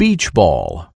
beach ball.